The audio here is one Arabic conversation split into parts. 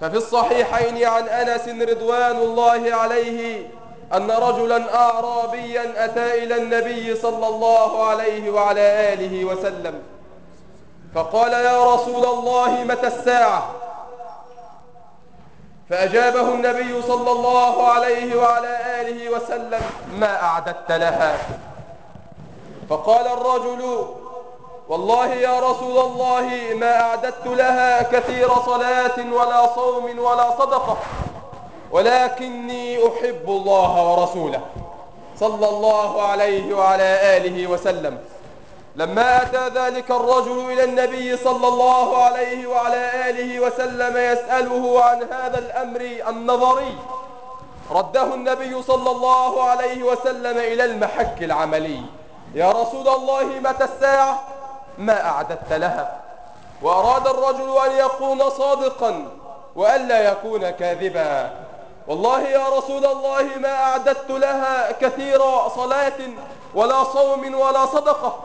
ففي الصحيحين عن أنس رضوان الله عليه أن رجلا أعرابيا أتى إلى النبي صلى الله عليه وعلى آله وسلم فقال يا رسول الله متى الساعة؟ فأجابه النبي صلى الله عليه وعلى آله وسلم ما أعددت لها. فقال الرجل والله يا رسول الله ما أعددت لها كثير صلاة ولا صوم ولا صدقة ولكني أحب الله ورسوله صلى الله عليه وعلى آله وسلم. لما أتى ذلك الرجل إلى النبي صلى الله عليه وعلى آله وسلم يسأله عن هذا الأمر النظري رده النبي صلى الله عليه وسلم إلى المحك العملي. يا رسول الله متى الساعة؟ ما أعددت لها. وأراد الرجل أن يكون صادقا وألا يكون كاذبا. والله يا رسول الله ما أعددت لها كثير صلاة ولا صوم ولا صدقة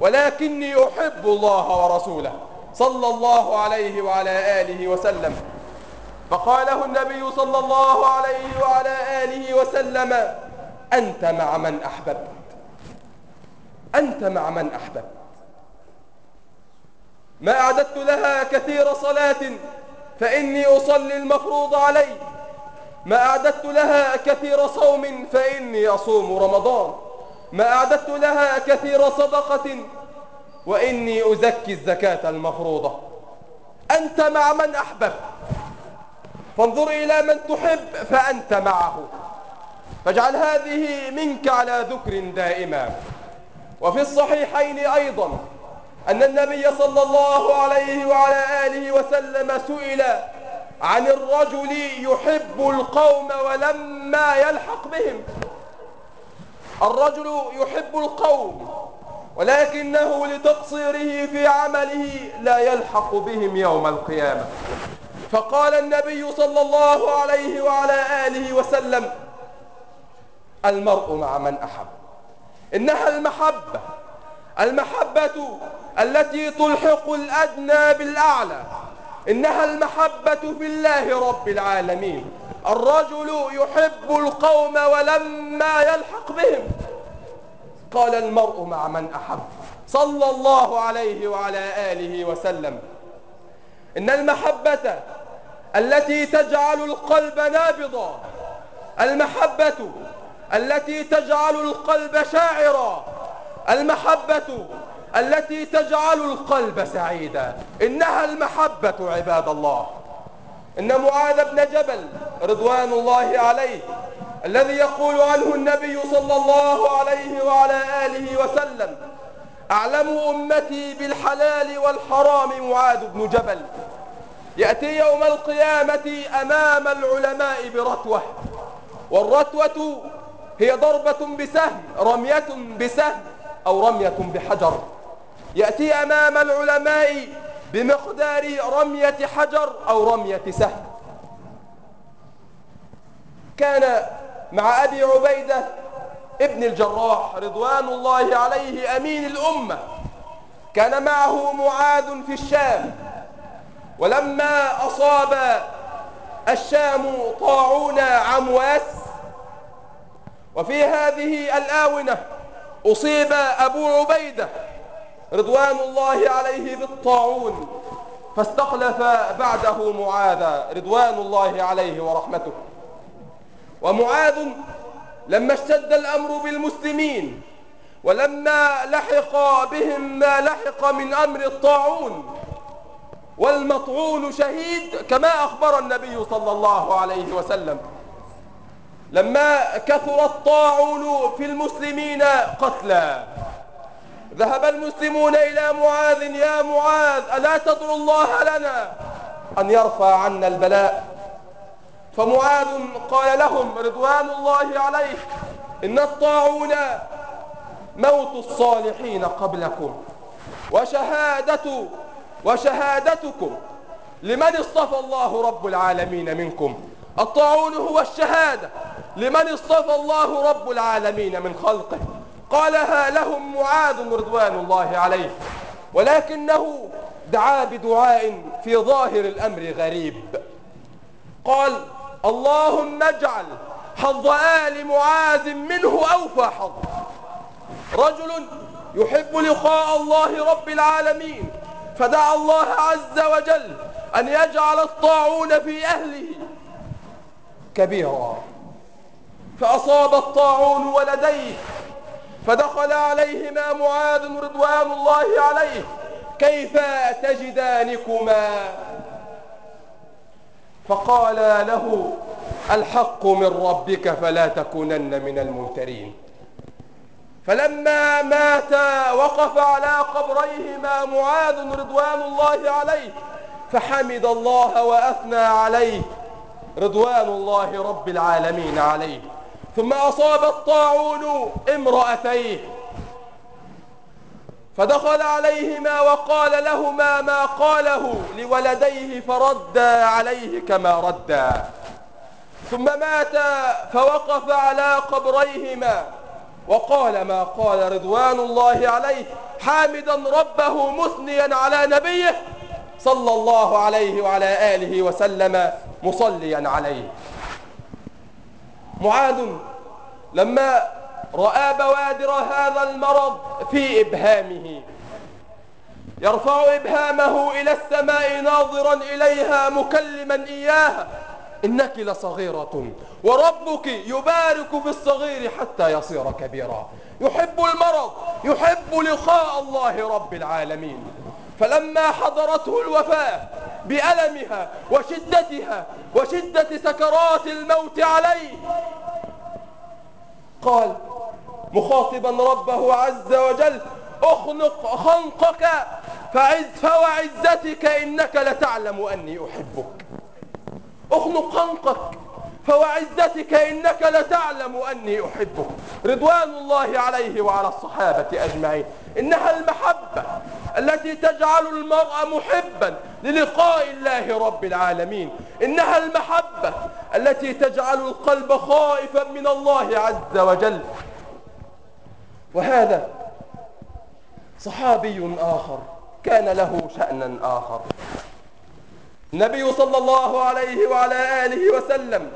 ولكني أحب الله ورسوله صلى الله عليه وعلى آله وسلم. فقاله النبي صلى الله عليه وعلى آله وسلم أنت مع من أحببت؟ أنت مع من أحببت؟ ما أعددت لها كثير صلاة فإني أصلي المفروض علي. ما أعددت لها كثير صوم فإني أصوم رمضان. ما أعددت لها كثير صدقة وإني أزكي الزكاة المفروضة. أنت مع من أحببت؟ فانظر إلى من تحب فأنت معه. فاجعل هذه منك على ذكر دائما. وفي الصحيحين أيضا أن النبي صلى الله عليه وعلى آله وسلم سئل عن الرجل يحب القوم ولما يلحق بهم. الرجل يحب القوم ولكنه لتقصيره في عمله لا يلحق بهم يوم القيامة. فقال النبي صلى الله عليه وعلى آله وسلم المرء مع من أحب. إنها المحبة. المحبة التي تلحق الأدنى بالأعلى إنها المحبة في الله رب العالمين. الرجل يحب القوم ولما يلحق بهم. قال المرء مع من أحب. صلى الله عليه وعلى آله وسلم. إن المحبة التي تجعل القلب نابضا المحبة التي تجعل القلب شاعرا المحبة التي تجعل القلب سعيدا. إنها المحبة عباد الله. إن معاذ بن جبل رضوان الله عليه الذي يقول عنه النبي صلى الله عليه وعلى آله وسلم أعلم أمتي بالحلال والحرام معاذ بن جبل. يأتي يوم القيامة أمام العلماء برتوة. والرتوة هي ضربة بسهم رمية بسهم. أو رمية بحجر. يأتي أمام العلماء بمقدار رمية حجر أو رمية سهم. كان مع أبي عبيدة ابن الجراح رضوان الله عليه أمين الأمة. كان معه معاذ في الشام. ولما أصاب الشام طاعون عمواس. وفي هذه الآونة أصيب أبو عبيدة رضوان الله عليه بالطاعون فاستخلف بعده معاذ رضوان الله عليه ورحمته. ومعاذ لما اشتد الأمر بالمسلمين ولما لحق بهم ما لحق من أمر الطاعون والمطعون شهيد كما أخبر النبي صلى الله عليه وسلم. لما كثر الطاعون في المسلمين قتلا. ذهب المسلمون إلى معاذ يا معاذ ألا تدعو الله لنا؟ أن يرفع عنا البلاء. فمعاذ قال لهم رضوان الله عليه إن الطاعون موت الصالحين قبلكم. وشهادة وشهادتكم لمن اصطفى الله رب العالمين منكم. الطاعون هو الشهادة. لمن اصطفى الله رب العالمين من خلقه. قالها لهم معاذ رضوان الله عليه ولكنه دعا بدعاء في ظاهر الأمر غريب. قال اللهم اجعل حظ آل معاذ منه أوفى حظ. رجل يحب لقاء الله رب العالمين فدعا الله عز وجل أن يجعل الطاعون في أهله. كبيرا. فأصاب الطاعون ولديه فدخل عليهما معاذ رضوان الله عليه كيف تجدانكما؟ فقال له الحق من ربك فلا تكونن من الممترين. فلما مات وقف على قبريهما معاذ رضوان الله عليه فحمد الله وأثنى عليه رضوان الله رب العالمين عليه. ثم أصاب الطاعون امرأتيه. فدخل عليهما وقال لهما ما قاله لولديه فردا عليه كما ردا. ثم مات فوقف على قبريهما وقال ما قال رضوان الله عليه. حامدا ربه مثنيا على نبيه صلى الله عليه وعلى آله وسلم مصليا عليه. معاذ لما رأى بوادر هذا المرض في إبهامه. يرفع إبهامه إلى السماء ناظرا إليها مكلما إياها إنك لصغيرة وربك يبارك في الصغير حتى يصير كبيرا. يحب المرض يحب لقاء الله رب العالمين. فلما حضرته الوفاة بألمها وشدتها وشدة سكرات الموت عليه. قال مخاطبا ربه عز وجل أخنق خنقك فعز فوعزتك إنك لتعلم أني أحبك. أخنق خنقك فوعزتك إنك لتعلم أني أحبك. رضوان الله عليه وعلى الصحابة أجمعين. إنها المحبة التي تجعل المرء محبا للقاء الله رب العالمين. إنها المحبة التي تجعل القلب خائفا من الله عز وجل. وهذا صحابي آخر كان له شأنا آخر. النبي صلى الله عليه وعلى آله وسلم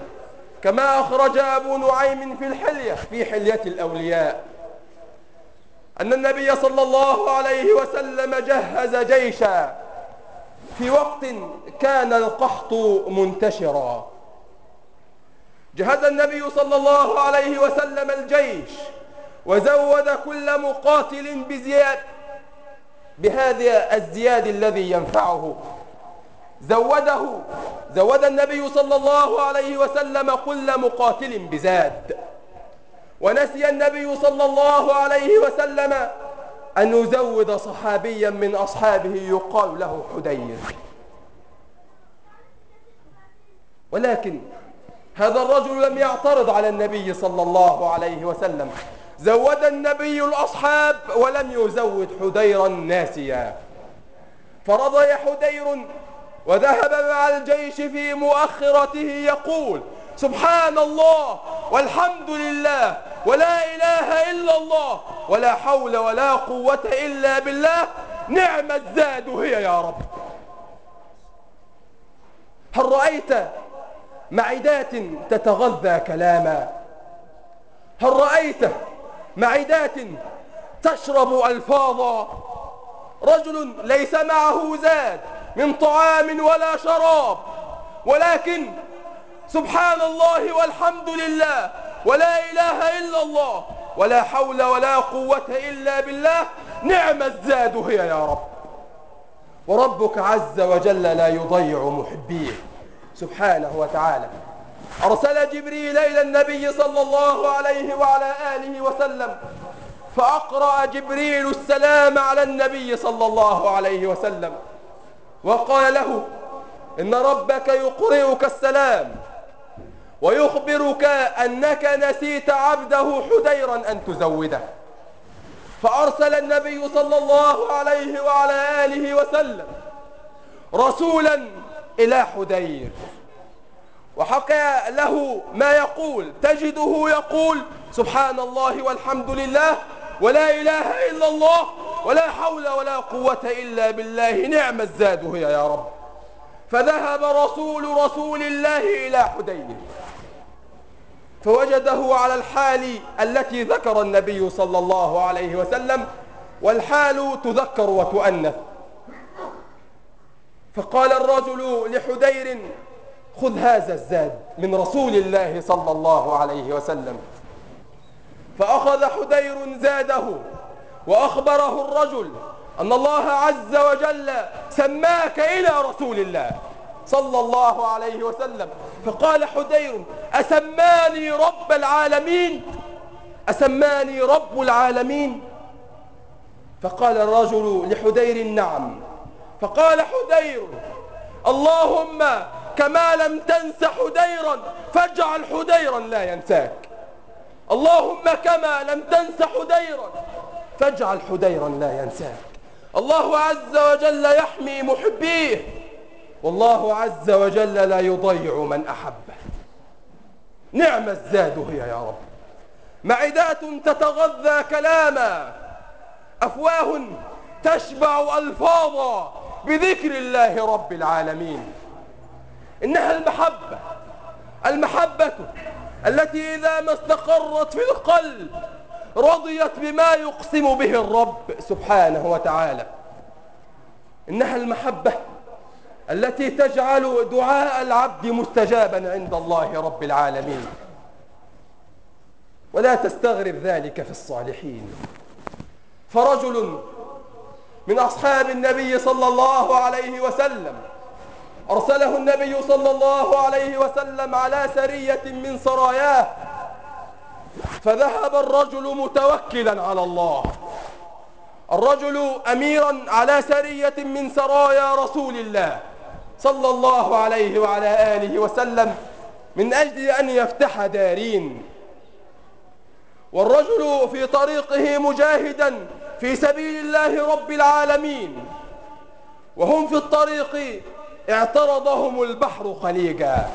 كما أخرج أبو نعيم في الحلية في حلية الأولياء. أن النبي صلى الله عليه وسلم جهز جيشا في وقت كان القحط منتشرا. جهز النبي صلى الله عليه وسلم الجيش وزود كل مقاتل بزياد بهذا الزياد الذي ينفعه. زوده زود النبي صلى الله عليه وسلم كل مقاتل بزاد. ونسي النبي صلى الله عليه وسلم أن يزود صحابيا من أصحابه يقال له حدير. ولكن هذا الرجل لم يعترض على النبي صلى الله عليه وسلم. زود النبي الأصحاب ولم يزود حديرا ناسيا. فرضي حدير وذهب مع الجيش في مؤخرته يقول سبحان الله والحمد لله ولا إله إلا الله ولا حول ولا قوة إلا بالله نعم الزاد هي يا رب. هل رأيت معدات تتغذى كلاما؟ هل رأيت معدات تشرب ألفاظا؟ رجل ليس معه زاد من طعام ولا شراب ولكن سبحان الله والحمد لله ولا إله إلا الله ولا حول ولا قوة إلا بالله نعم الزاد هي يا رب وربك عز وجل لا يضيع محبيه سبحانه وتعالى أرسل جبريل إلى النبي صلى الله عليه وعلى آله وسلم فأقرأ جبريل السلام على النبي صلى الله عليه وسلم وقال له إن ربك يقرئك السلام ويخبرك أنك نسيت عبده حديرا أن تزوده. فأرسل النبي صلى الله عليه وعلى آله وسلم رسولا إلى حدير وحكى له ما يقول تجده يقول سبحان الله والحمد لله ولا إله إلا الله ولا حول ولا قوة إلا بالله نعم الزاد هي يا رب. فذهب رسول رسول الله إلى حدير فوجده على الحال التي ذكر النبي صلى الله عليه وسلم والحال تذكر وتؤنث. فقال الرجل لحدير خذ هذا الزاد من رسول الله صلى الله عليه وسلم. فأخذ حدير زاده وأخبره الرجل أن الله عز وجل سماك إلى رسول الله. صلى الله عليه وسلم. فقال حدير أسماني رب العالمين؟ أسماني رب العالمين؟ فقال الرجل لحدير نعم. فقال حدير اللهم كما لم تنس حديرا فاجعل حديرا لا ينساك. اللهم كما لم تنس حديرا فاجعل حديرا لا ينساك. الله عز وجل يحمي محبيه. والله عز وجل لا يضيع من أحبه. نعم الزاد هي يا رب. معدات تتغذى كلاما أفواه تشبع ألفاظا بذكر الله رب العالمين. إنها المحبة المحبة التي إذا ما استقرت في القلب رضيت بما يقسم به الرب سبحانه وتعالى. إنها المحبة التي تجعل دعاء العبد مستجابا عند الله رب العالمين. ولا تستغرب ذلك في الصالحين. فرجل من أصحاب النبي صلى الله عليه وسلم أرسله النبي صلى الله عليه وسلم على سرية من سراياه فذهب الرجل متوكلا على الله. الرجل أميرا على سرية من سرايا رسول الله. صلى الله عليه وعلى آله وسلم من أجل أن يفتح دارين. والرجل في طريقه مجاهدا في سبيل الله رب العالمين. وهم في الطريق اعترضهم البحر خليجا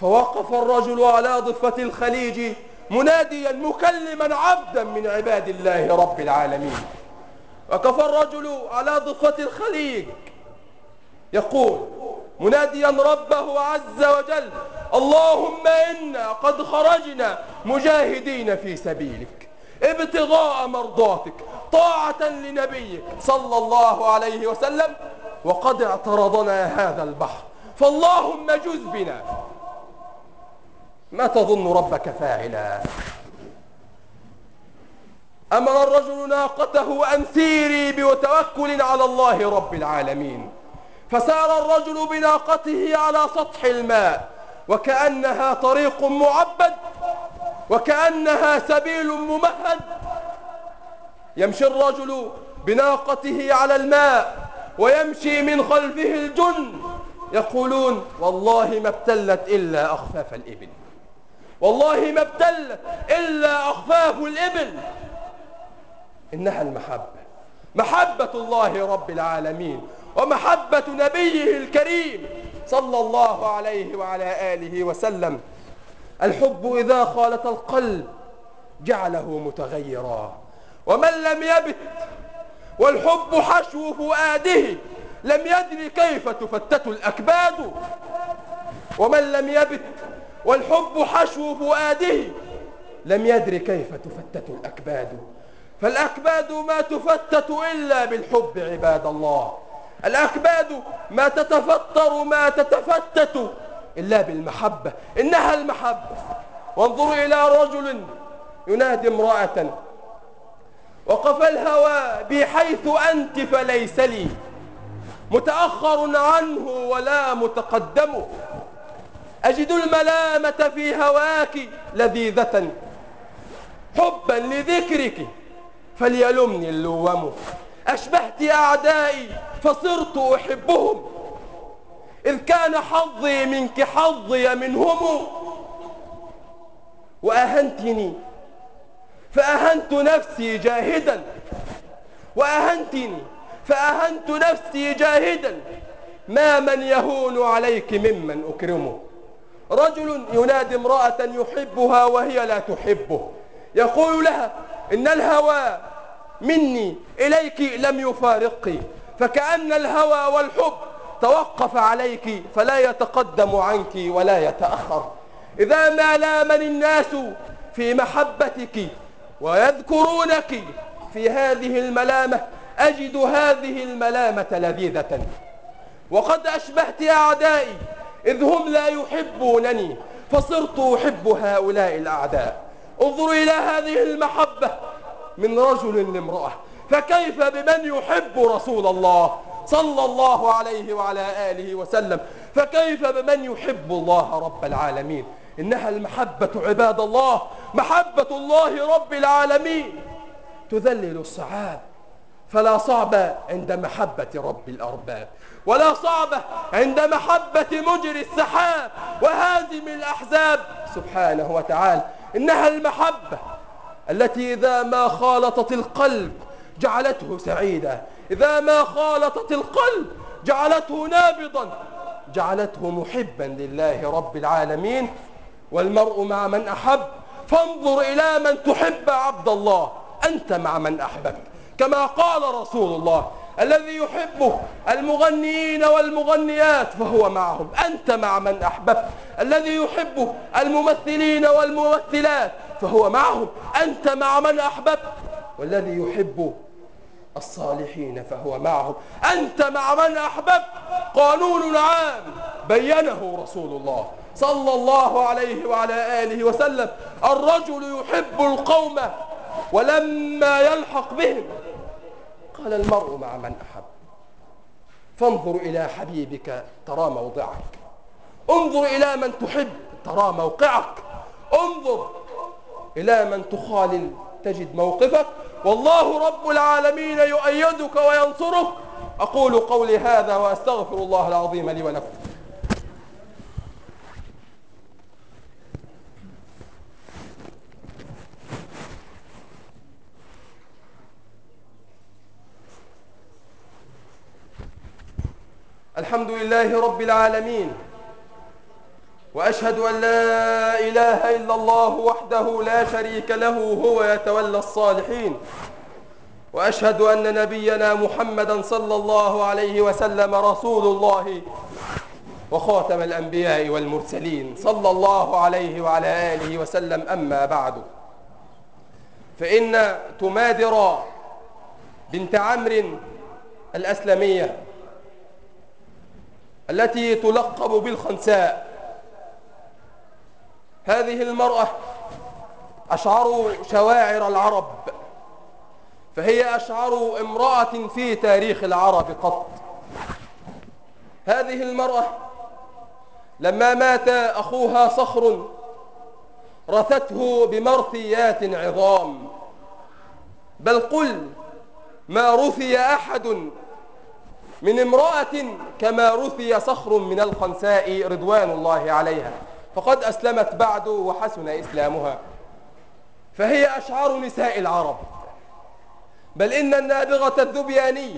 فوقف الرجل على ضفة الخليج مناديا مكلما عبدا من عباد الله رب العالمين. وقف الرجل على ضفة الخليج يقول مناديا ربه عز وجل اللهم إنا قد خرجنا مجاهدين في سبيلك ابتغاء مرضاتك طاعة لنبيك صلى الله عليه وسلم وقد اعترضنا هذا البحر فاللهم جز بنا. ما تظن ربك فاعلا؟ أمر الرجل ناقته أن سيري بتوكل على الله رب العالمين. فسار الرجل بناقته على سطح الماء وكأنها طريق معبد وكأنها سبيل ممهد. يمشي الرجل بناقته على الماء ويمشي من خلفه الجن. يقولون والله ما ابتلت إلا أخفاف الإبل. والله ما ابتلت إلا أخفاف الإبل. إنها المحبة. محبة الله رب العالمين. ومحبة نبيه الكريم صلى الله عليه وعلى آله وسلم. الحب إذا خالط القلب جعله متغيرا. ومن لم يبت والحب حشو فؤاده لم يدري كيف تفتت الأكباد. ومن لم يبت والحب حشو فؤاده لم يدري كيف تفتت الأكباد. فالأكباد ما تفتت إلا بالحب عباد الله. الأكباد ما تتفطر ما تتفتت إلا بالمحبة إنها المحبة. وانظر إلى رجل ينادي امرأة وقف الهوى بحيث أنت فليس لي. متأخر عنه ولا متقدم. أجد الملامة في هواك لذيذة. حبا لذكرك فليلمني اللوم. أشبهت أعدائي فصرت أحبهم. إذ كان حظي منك حظي منهم. وأهنتني. فأهنت نفسي جاهدا. وأهنتني. فأهنت نفسي جاهدا. ما من يهون عليك ممن أكرمه. رجل ينادي امرأة يحبها وهي لا تحبه. يقول لها إن الهوى مني إليك لم يفارقك فكأن الهوى والحب توقف عليك فلا يتقدم عنك ولا يتأخر. إذا ما لامني الناس في محبتك ويذكرونك في هذه الملامة أجد هذه الملامة لذيذة. وقد أشبهت أعدائي إذ هم لا يحبونني فصرت أحب هؤلاء الأعداء. انظر إلى هذه المحبة من رجل لامرأة. فكيف بمن يحب رسول الله صلى الله عليه وعلى آله وسلم؟ فكيف بمن يحب الله رب العالمين؟ إنها المحبة عباد الله محبة الله رب العالمين. تذلل الصعاب فلا صعب عند محبة رب الأرباب ولا صعب عند محبة مجري السحاب وهازم الأحزاب. سبحانه وتعالى إنها المحبة التي إذا ما خالطت القلب جعلته سعيدا. إذا ما خالطت القلب جعلته نابضا. جعلته محبا لله رب العالمين. والمرء مع من أحب. فانظر إلى من تحب عبد الله. أنت مع من أحببت. كما قال رسول الله الذي يحب المغنيين والمغنيات فهو معهم. أنت مع من أحببت. الذي يحب الممثلين والممثلات فهو معهم. أنت مع من أحببت. والذي يحب الصالحين فهو معهم. أنت مع من أحببت؟ قانون عام. بينه رسول الله صلى الله عليه وعلى آله وسلم. الرجل يحب القوم ولما يلحق بهم قال المرء مع من أحب. فانظر إلى حبيبك ترى موضعك. انظر إلى من تحب ترى موقعك. انظر إلى من تخالل تجد موقفك. والله رب العالمين يؤيدك وينصرك. أقول قولي هذا وأستغفر الله العظيم لي ولكم. الحمد لله رب العالمين. وأشهد أن لا إله إلا الله وحده لا شريك له هو يتولى الصالحين. وأشهد أن نبينا محمدا صلى الله عليه وسلم رسول الله وخاتم الأنبياء والمرسلين صلى الله عليه وعلى آله وسلم. أما بعد فإن تمادر بنت عمرو الأسلمية التي تلقب بالخنساء. هذه المرأة أشعر شواعر العرب فهي أشعر امرأة في تاريخ العرب قط. هذه المرأة لما مات أخوها صخر رثته بمرثيات عظام. بل قل ما رثي أحد من امرأة كما رثي صخر من الخنساء رضوان الله عليها. فقد أسلمت بعد وحسن إسلامها. فهي أشعار نساء العرب. بل إن النابغة الذبياني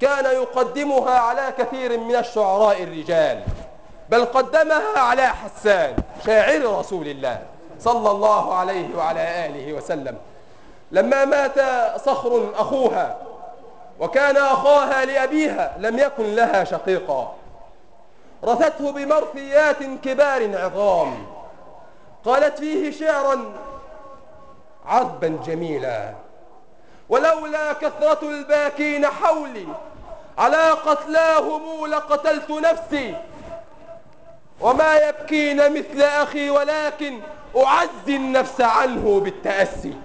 كان يقدمها على كثير من الشعراء الرجال بل قدمها على حسان شاعر رسول الله صلى الله عليه وعلى آله وسلم. لما مات صخر أخوها وكان أخاها لأبيها لم يكن لها شقيقا. رثته بمرثيات كبار عظام. قالت فيه شعرا عذبا جميلا. ولولا كثرة الباكين حولي على قتلاهم لقتلت نفسي. وما يبكين مثل أخي ولكن أعزي النفس عنه بالتأسي.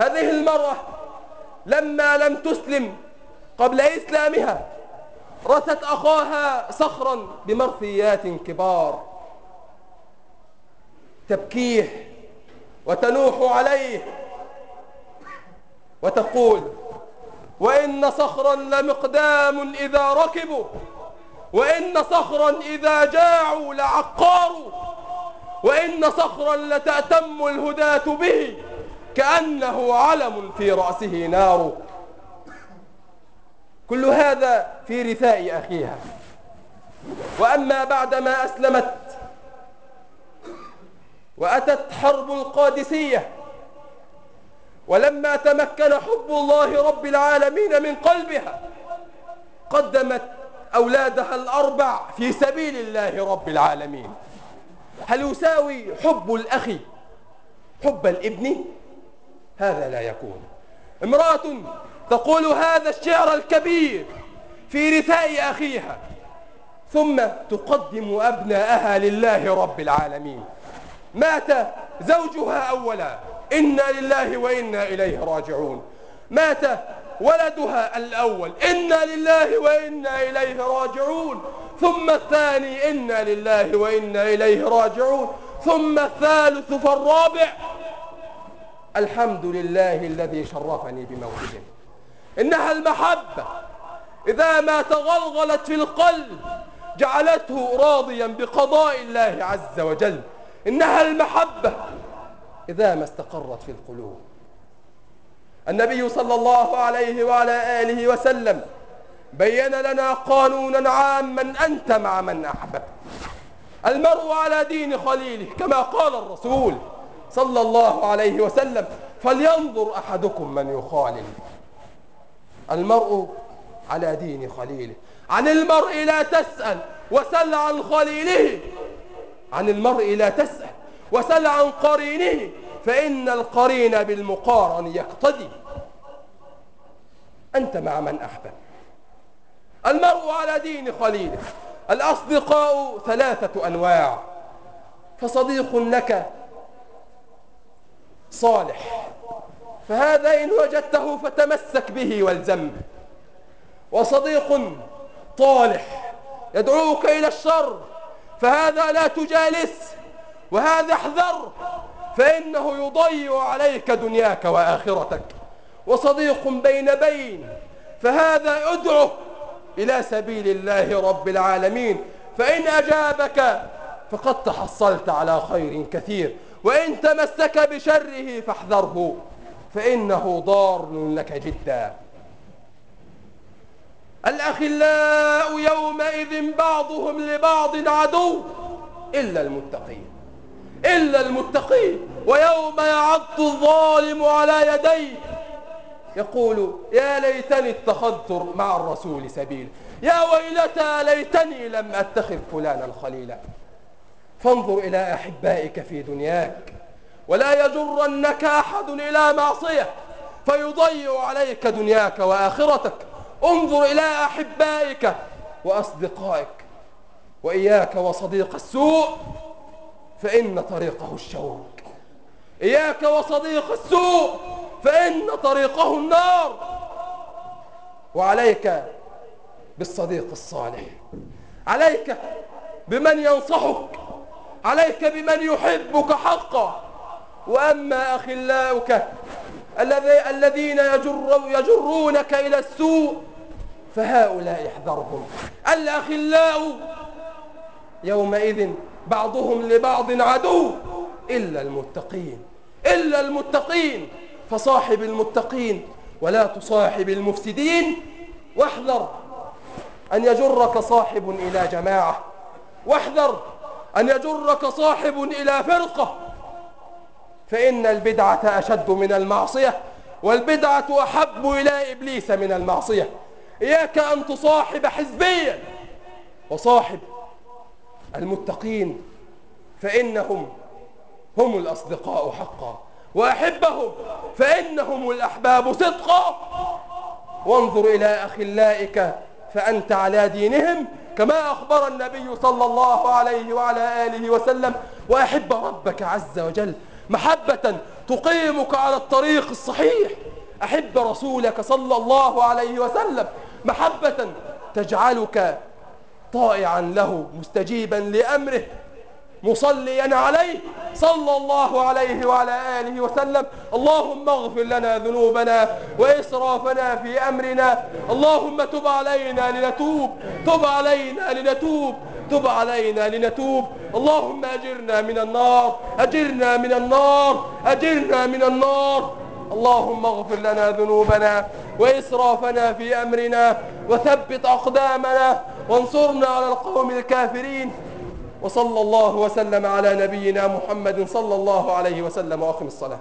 هذه المرأة لما لم تسلم قبل إسلامها رثت أخاها صخرا بمرثيات كبار. تبكيه وتنوح عليه وتقول وإن صخرا لمقدام إذا ركبوا وإن صخرا إذا جاعوا لعقاروا وإن صخرا لتأتم الهداة به كأنه علم في رأسه نار. كل هذا في رثاء أخيها. وأما بعدما أسلمت وأتت حرب القادسية ولما تمكن حب الله رب العالمين من قلبها قدمت أولادها الأربع في سبيل الله رب العالمين. هل يساوي حب الأخ حب الابن؟ هذا لا يكون. امرأة تقول هذا الشعر الكبير في رثاء أخيها ثم تقدم أبناءها لله رب العالمين. مات زوجها أولا إنا لله وإنا إليه راجعون. مات ولدها الأول إنا لله وإنا إليه راجعون. ثم الثاني إنا لله وإنا إليه راجعون. ثم الثالث فالرابع الحمد لله الذي شرفني بموته إنها المحبة. إذا ما تغلغلت في القلب جعلته راضيا بقضاء الله عز وجل. إنها المحبة. إذا ما استقرت في القلوب. النبي صلى الله عليه وعلى آله وسلم بين لنا قانونا عاما أنت مع من أحببت. المرء على دين خليله كما قال الرسول صلى الله عليه وسلم فلينظر أحدكم من يخالل المرء على دين خليله. عن المرء لا تسأل وسل عن خليله. عن المرء لا تسأل وسل عن قرينه فإن القرين بالمقارن يقتدي. أنت مع من أحبب المرء على دين خليله. الأصدقاء ثلاثة أنواع. فصديق لك صالح. فهذا إن وجدته فتمسك به والزمه وصديق طالح يدعوك إلى الشر فهذا لا تجالس وهذا احذر فإنه يضيع عليك دنياك وآخرتك. وصديق بين بين فهذا ادعه إلى سبيل الله رب العالمين. فإن أجابك فقد تحصلت على خير كثير وإن تمسك بشره فاحذره. فإنه ضار لك جدا. الأخلاء يومئذ بعضهم لبعض عدو إلا المتقين إلا المتقين. ويوم يعض الظالم على يديه. يقول يا ليتني اتخذت مع الرسول سبيل. يا ويلتى ليتني لم أتخذ فلانا خليلا. فانظر إلى أحبائك في دنياك. ولا يجرنك أحد إلى معصية فيضيع عليك دنياك وآخرتك. انظر إلى أحبائك وأصدقائك وإياك وصديق السوء فإن طريقه الشوك. إياك وصديق السوء فإن طريقه النار. وعليك بالصديق الصالح. عليك بمن ينصحك. عليك بمن يحبك حقا. وأما أخلاؤك الذين يجر يجرونك إلى السوء فهؤلاء احذرهم. الأخلاء يومئذ بعضهم لبعض عدو إلا المتقين إلا المتقين فصاحب المتقين ولا تصاحب المفسدين. واحذر أن يجرك صاحب إلى جماعة واحذر أن يجرك صاحب إلى فرقة. فإن البدعة أشد من المعصية والبدعة أحب إلى إبليس من المعصية. إياك أن تصاحب حزبيا وصاحب المتقين فإنهم هم الأصدقاء حقا وأحبهم فإنهم الأحباب صدقا. وانظر إلى أخلائك فأنت على دينهم كما أخبر النبي صلى الله عليه وعلى آله وسلم وأحب ربك عز وجل. محبة تقيمك على الطريق الصحيح. أحب رسولك صلى الله عليه وسلم. محبة تجعلك طائعا له مستجيبا لأمره. مصليا عليه صلى الله عليه وعلى آله وسلم. اللهم اغفر لنا ذنوبنا وإسرافنا في أمرنا. اللهم تب علينا لنتوب. تب علينا لنتوب. تب علينا لنتوب. اللهم أجرنا من النار. أجرنا من النار. أجرنا من النار. اللهم اغفر لنا ذنوبنا وإسرافنا في أمرنا وثبت أقدامنا وانصرنا على القوم الكافرين. وصلى الله وسلم على نبينا محمد صلى الله عليه وسلم. وأقم الصلاة.